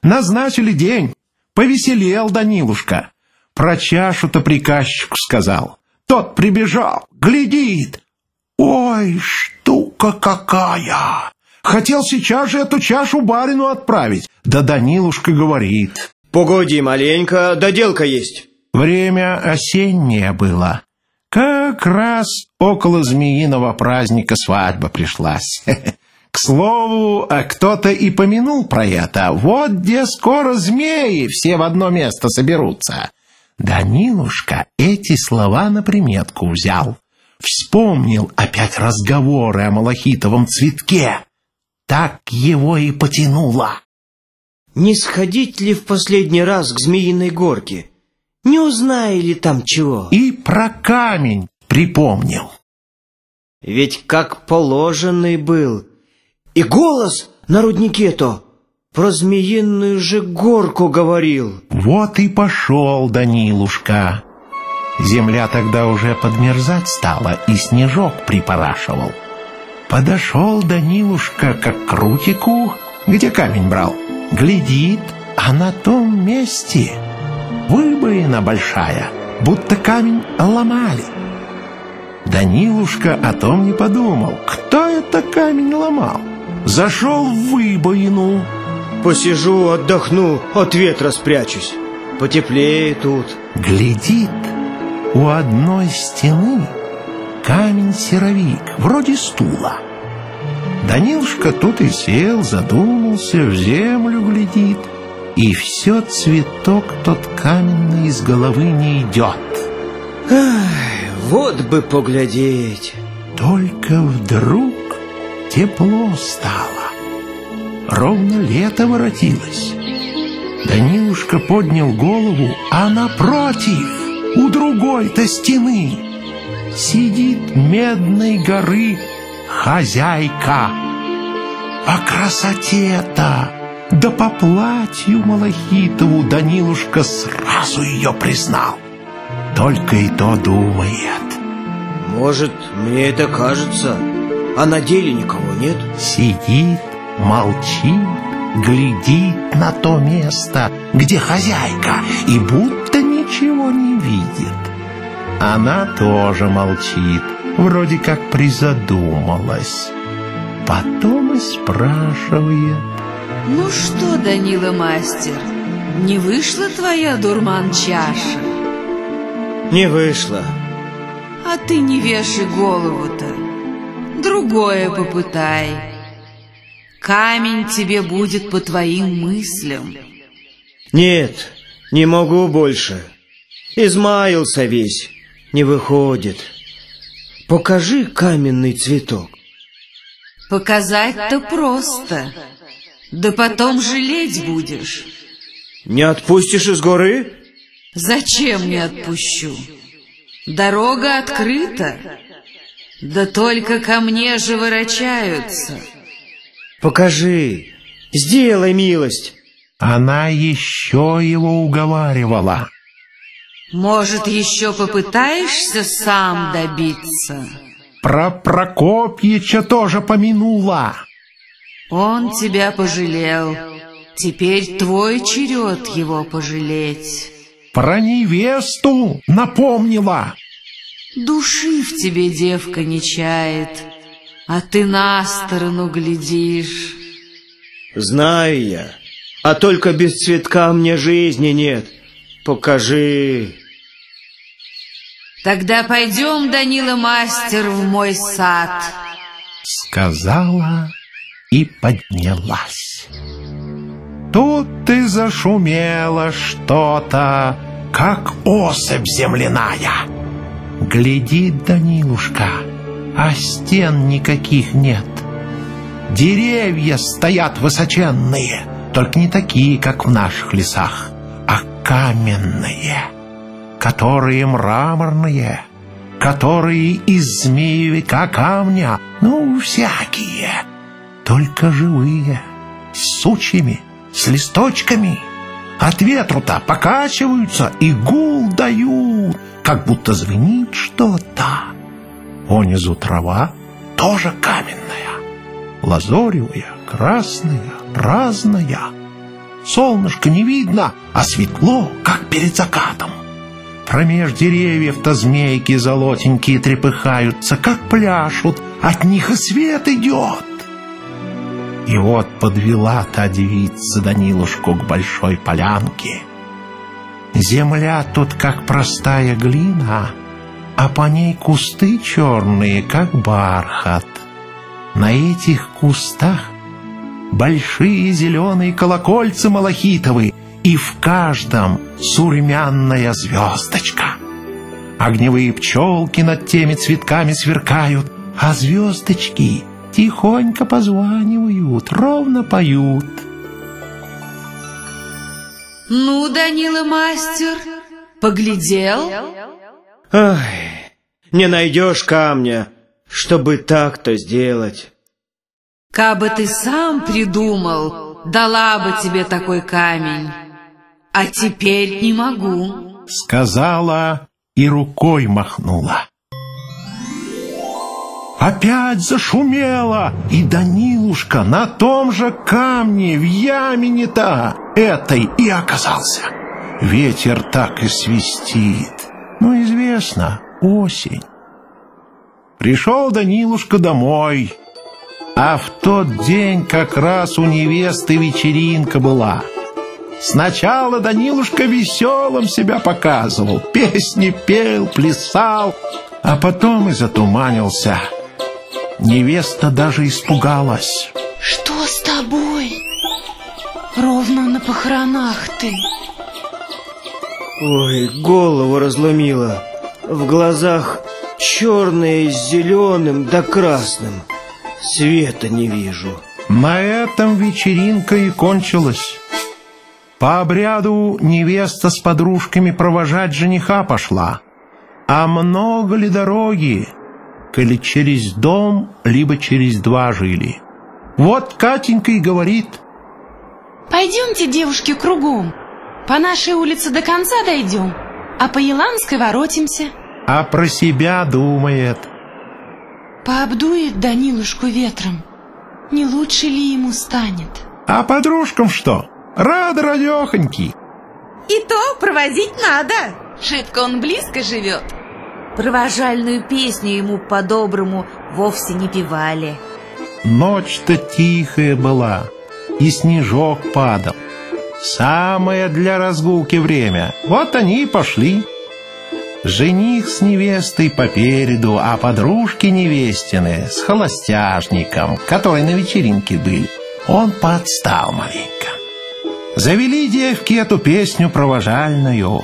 S1: Назначили день, повеселел Данилушка. Про чашу-то приказчику сказал. Тот прибежал, глядит. Ой, штука какая! Хотел сейчас же эту чашу барину отправить. Да Данилушка говорит.
S6: Погоди маленько, доделка есть.
S1: Время осеннее было. Как раз около змеиного праздника свадьба пришлась. [LAUGHS] К слову, кто-то и помянул про это. Вот где скоро змеи все в одно место соберутся. Данилушка эти слова на приметку взял. Вспомнил опять разговоры о малахитовом цветке. Так его и потянуло.
S6: Не сходить ли в последний раз к Змеиной горке? Не узнали ли там чего?
S1: И про камень припомнил.
S6: Ведь как положенный был. И голос на руднике-то про змеиную же горку говорил.
S1: Вот и пошел Данилушка. Земля тогда уже подмерзать стала, и снежок припорашивал. Подошел Данилушка к крутику, где камень брал. Глядит, а на том месте выбоина большая, будто камень ломали. Данилушка о том не подумал, кто это камень ломал. Зашел в выбоину,
S6: Посижу, отдохну, от ветра спрячусь. Потеплее тут.
S1: Глядит, у одной стены камень-серовик, вроде стула. Данилушка тут и сел, задумался, в землю глядит. И все цветок тот каменный из головы не идет.
S6: Ай, вот бы поглядеть.
S1: Только вдруг тепло стало. Ровно лето воротилось. Данилушка поднял голову, а напротив, у другой-то стены, сидит медной горы хозяйка. О красоте-то! Да по платью Малахитову Данилушка сразу ее признал. Только и то думает.
S6: Может, мне это кажется, а на деле никого нет?
S1: Сидит, молчит, глядит на то место, где хозяйка, и будто ничего не видит. Она тоже молчит, вроде как призадумалась. Потом и спрашивает.
S8: Ну что, Данила мастер, не вышла твоя дурман-чаша?
S6: Не вышла.
S8: А ты не вешай голову-то. Другое попытай. Камень тебе будет по твоим мыслям.
S6: Нет, не могу больше. Измаился весь, не выходит. Покажи каменный цветок.
S8: Показать-то просто. Да потом жалеть будешь.
S6: Не отпустишь из горы?
S8: Зачем не отпущу? Дорога открыта. Да только ко мне же ворочаются.
S6: Покажи, сделай милость.
S1: Она еще его уговаривала.
S8: Может, еще попытаешься сам добиться?
S1: Про Прокопьича тоже помянула.
S8: Он тебя пожалел. Теперь твой черед его пожалеть.
S1: Про невесту напомнила.
S8: Души в тебе девка не чает, а ты на сторону глядишь.
S6: Знаю я, а только без цветка мне жизни нет. Покажи.
S8: Тогда пойдем, Данила мастер, в мой сад.
S1: Сказала и поднялась. Тут ты зашумело что-то, как особь земляная. Глядит Данилушка, а стен никаких нет. Деревья стоят высоченные, только не такие, как в наших лесах, а каменные, которые мраморные, которые из змеевика камня, ну, всякие, только живые, с сучьями, с листочками. От ветру-то покачиваются и гул дают, как будто звенит что-то. Понизу трава тоже каменная, лазоревая, красная, разная. Солнышко не видно, а светло, как перед закатом. Промеж деревьев-то змейки золотенькие трепыхаются, как пляшут, от них и свет идет. И вот подвела та девица Данилушку к большой полянке. Земля тут как простая глина, а по ней кусты черные, как бархат. На этих кустах большие зеленые колокольцы малахитовые, и в каждом сурмянная звездочка. Огневые пчелки над теми цветками сверкают, а звездочки тихонько позванивают, ровно поют.
S8: Ну, Данила мастер, поглядел?
S6: Ай, не найдешь камня, чтобы так-то сделать.
S8: Кабы ты сам придумал, дала бы тебе такой камень. А теперь не могу.
S1: Сказала и рукой махнула. Опять зашумело, и Данилушка на том же камне в яме не та этой и оказался. Ветер так и свистит. Ну, известно, осень. Пришел Данилушка домой, а в тот день как раз у невесты вечеринка была. Сначала Данилушка веселым себя показывал, песни пел, плясал, а потом и затуманился. Невеста даже испугалась.
S9: Что с тобой? Ровно на похоронах ты.
S6: Ой, голову разломило. В глазах черное с зеленым да красным. Света не вижу.
S1: На этом вечеринка и кончилась. По обряду невеста с подружками провожать жениха пошла. А много ли дороги, коли через дом, либо через два жили? Вот Катенька и говорит.
S9: Пойдемте, девушки, кругом. По нашей улице до конца дойдем, а по Еланской воротимся.
S1: А про себя думает.
S9: Пообдует Данилушку ветром. Не лучше ли ему станет?
S1: А подружкам что? Рады радехоньки.
S7: И то проводить надо.
S9: Шибко он близко живет.
S8: Провожальную песню ему по-доброму вовсе не певали.
S1: Ночь-то тихая была, и снежок падал. Самое для разгулки время. Вот они и пошли. Жених с невестой попереду, а подружки невестины с холостяжником, которые на вечеринке были. Он подстал маленько. Завели девки эту песню провожальную,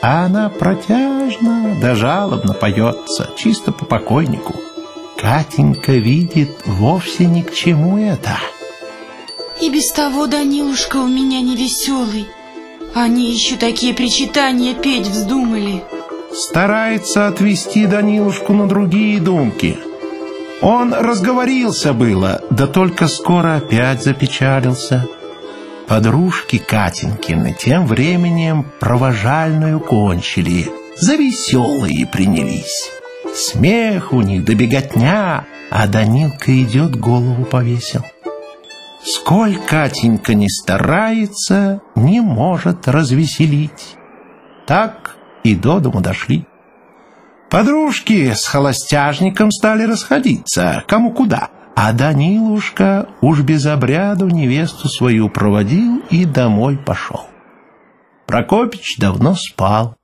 S1: а она протяжно да жалобно поется, чисто по покойнику. Катенька видит вовсе ни к чему это.
S9: И без того Данилушка у меня не веселый. Они еще такие причитания петь вздумали.
S1: Старается отвести Данилушку на другие думки. Он разговорился было, да только скоро опять запечалился. Подружки Катенькины тем временем провожальную кончили, за веселые принялись. Смех у них добеготня, а Данилка идет, голову повесил. Сколь Катенька не старается, не может развеселить. Так и до дому дошли. Подружки с холостяжником стали расходиться, кому куда. А Данилушка уж без обряду невесту свою проводил и домой пошел. Прокопич давно спал.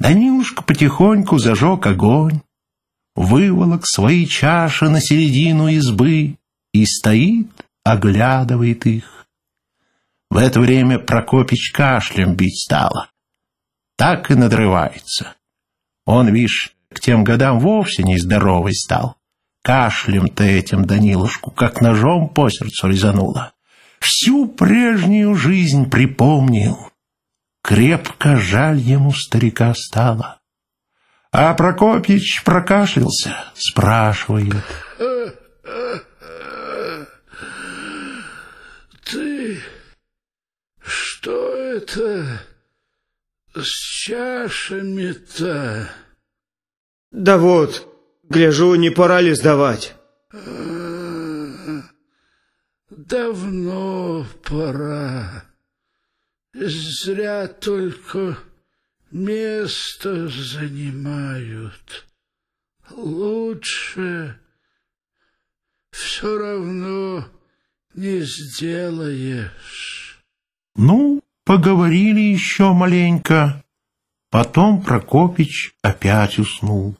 S1: Данилушка потихоньку зажег огонь, выволок свои чаши на середину избы и стоит, оглядывает их. В это время Прокопич кашлем бить стало. Так и надрывается. Он, вишь, к тем годам вовсе нездоровый стал. Кашлем-то этим Данилушку, как ножом по сердцу резануло. Всю прежнюю жизнь припомнил. Крепко жаль ему старика стало. А Прокопьич прокашлялся, спрашивает.
S3: Ты что это с чашами-то?
S6: Да вот, гляжу, не пора ли сдавать?
S3: Давно пора. Зря только место занимают. Лучше все равно не сделаешь.
S1: Ну, поговорили еще маленько. Потом Прокопич опять уснул.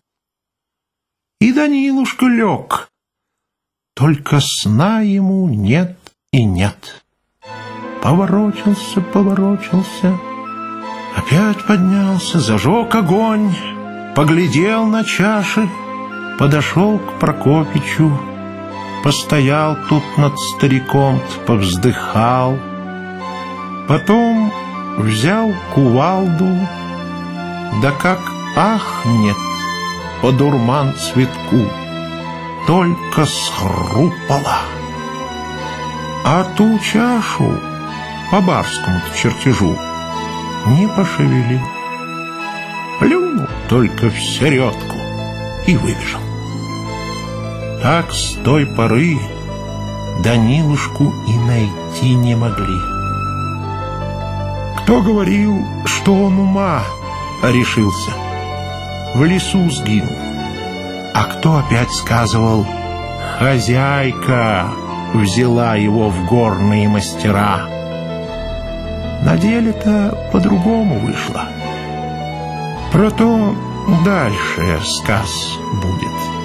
S1: И Данилушка лег. Только сна ему нет и нет. Поворочился, поворочился, опять поднялся, зажег огонь, поглядел на чаши, подошел к Прокопичу, постоял тут над стариком, повздыхал, потом взял кувалду, да как ахнет по дурман цветку, только схрупала. А ту чашу по барскому чертежу не пошевелил. Плюнул только в середку и выбежал. Так с той поры Данилушку и найти не могли. Кто говорил, что он ума решился? В лесу сгинул. А кто опять сказывал «Хозяйка взяла его в горные мастера»? На деле-то по-другому вышло. Про то дальше сказ будет.